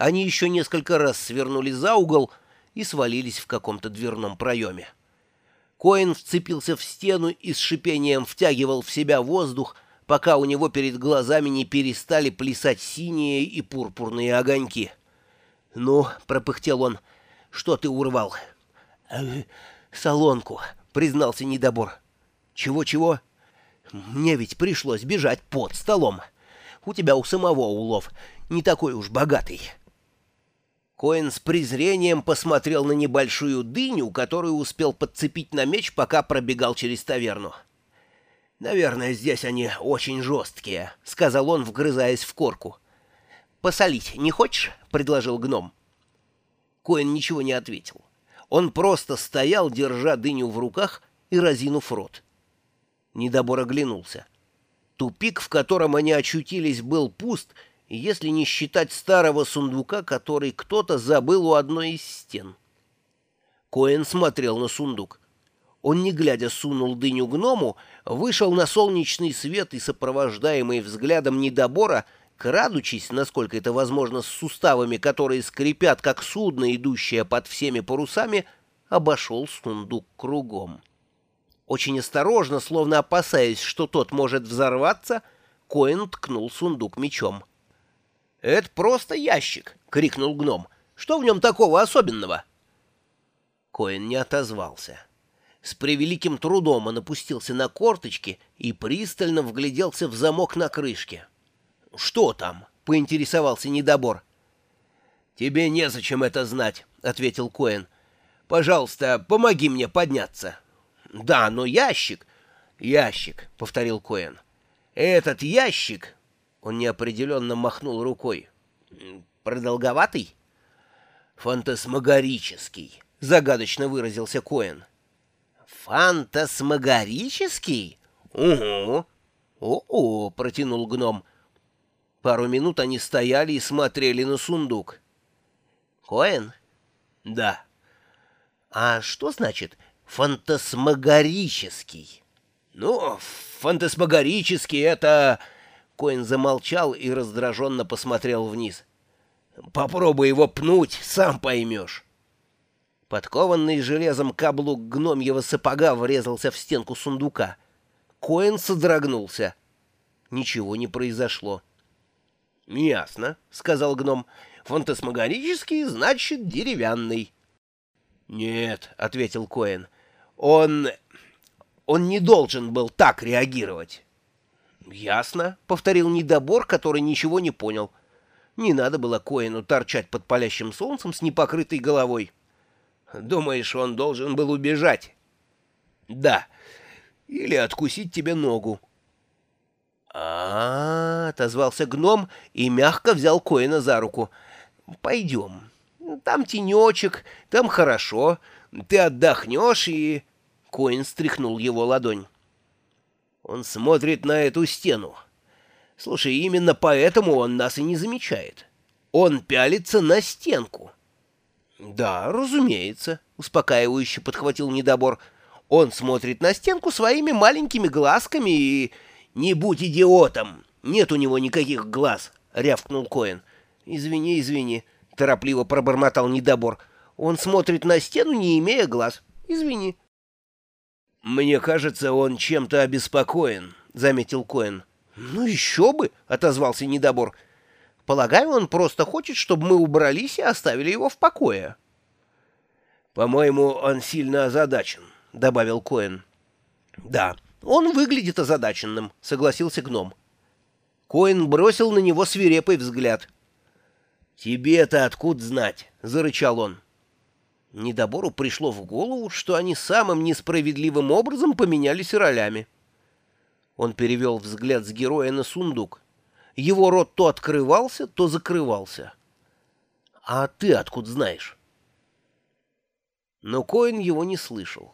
Они еще несколько раз свернули за угол и свалились в каком-то дверном проеме. Коин вцепился в стену и с шипением втягивал в себя воздух, пока у него перед глазами не перестали плясать синие и пурпурные огоньки. «Ну», — пропыхтел он, — «что ты урвал?» «Э, «Солонку», — признался недобор. «Чего-чего?» «Мне ведь пришлось бежать под столом. У тебя у самого улов не такой уж богатый». Коэн с презрением посмотрел на небольшую дыню, которую успел подцепить на меч, пока пробегал через таверну. «Наверное, здесь они очень жесткие», — сказал он, вгрызаясь в корку. «Посолить не хочешь?» — предложил гном. Коэн ничего не ответил. Он просто стоял, держа дыню в руках и разинув рот. Недобор оглянулся. Тупик, в котором они очутились, был пуст — если не считать старого сундука, который кто-то забыл у одной из стен. Коэн смотрел на сундук. Он, не глядя, сунул дыню гному, вышел на солнечный свет и, сопровождаемый взглядом недобора, крадучись, насколько это возможно, с суставами, которые скрипят, как судно, идущее под всеми парусами, обошел сундук кругом. Очень осторожно, словно опасаясь, что тот может взорваться, Коэн ткнул сундук мечом. «Это просто ящик!» — крикнул гном. «Что в нем такого особенного?» Коэн не отозвался. С превеликим трудом он опустился на корточки и пристально вгляделся в замок на крышке. «Что там?» — поинтересовался недобор. «Тебе незачем это знать», — ответил Коэн. «Пожалуйста, помоги мне подняться». «Да, но ящик...» «Ящик», — повторил Коэн. «Этот ящик он неопределенно махнул рукой. «Продолговатый?» «Фантасмагорический», — загадочно выразился Коэн. «Фантасмагорический? Угу». «О-о», — протянул гном. Пару минут они стояли и смотрели на сундук. «Коэн?» «Да». «А что значит фантасмагорический?» «Ну, фантасмагорический — это...» Коин замолчал и раздраженно посмотрел вниз. «Попробуй его пнуть, сам поймешь». Подкованный железом каблук гномьего сапога врезался в стенку сундука. Коин содрогнулся. Ничего не произошло. «Ясно», — сказал гном. «Фантасмагорический, значит, деревянный». «Нет», — ответил Коэн. «Он... он не должен был так реагировать». «Ясно», — повторил недобор, который ничего не понял. Не надо было Коину торчать под палящим солнцем с непокрытой головой. «Думаешь, он должен был убежать?» «Да. Или откусить тебе ногу». А, -а, -а отозвался гном и мягко взял Коина за руку. «Пойдем. Там тенечек, там хорошо. Ты отдохнешь и...» Коин стряхнул его ладонь. Он смотрит на эту стену. Слушай, именно поэтому он нас и не замечает. Он пялится на стенку. Да, разумеется, успокаивающе подхватил недобор. Он смотрит на стенку своими маленькими глазками и... Не будь идиотом! Нет у него никаких глаз, рявкнул Коэн. Извини, извини, торопливо пробормотал недобор. Он смотрит на стену, не имея глаз. Извини. «Мне кажется, он чем-то обеспокоен», — заметил Коэн. «Ну еще бы», — отозвался недобор. «Полагаю, он просто хочет, чтобы мы убрались и оставили его в покое». «По-моему, он сильно озадачен», — добавил Коэн. «Да, он выглядит озадаченным», — согласился гном. Коэн бросил на него свирепый взгляд. «Тебе-то откуда знать?» — зарычал он. Недобору пришло в голову, что они самым несправедливым образом поменялись ролями. Он перевел взгляд с героя на сундук. Его рот то открывался, то закрывался. «А ты откуда знаешь?» Но Коин его не слышал.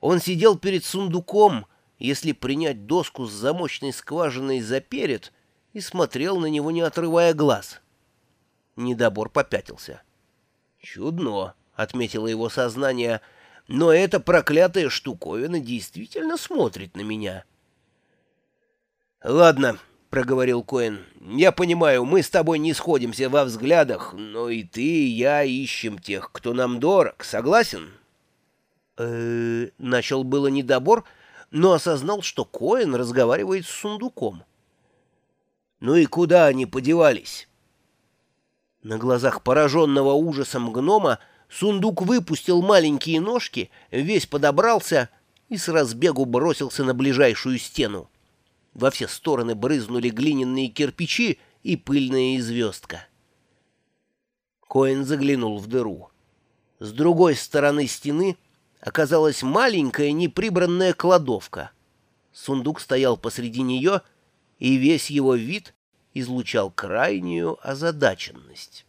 Он сидел перед сундуком, если принять доску с замочной скважиной за перед, и смотрел на него, не отрывая глаз. Недобор попятился. «Чудно!» — отметило его сознание, — «но эта проклятая штуковина действительно смотрит на меня». «Ладно», — проговорил Коэн. «Я понимаю, мы с тобой не сходимся во взглядах, но и ты, и я ищем тех, кто нам дорог. Согласен?» э начал было недобор, но осознал, что Коэн разговаривает с сундуком. «Ну и куда они подевались?» На глазах пораженного ужасом гнома сундук выпустил маленькие ножки, весь подобрался и с разбегу бросился на ближайшую стену. Во все стороны брызнули глиняные кирпичи и пыльная звездка. Коэн заглянул в дыру. С другой стороны стены оказалась маленькая неприбранная кладовка. Сундук стоял посреди нее, и весь его вид излучал крайнюю озадаченность.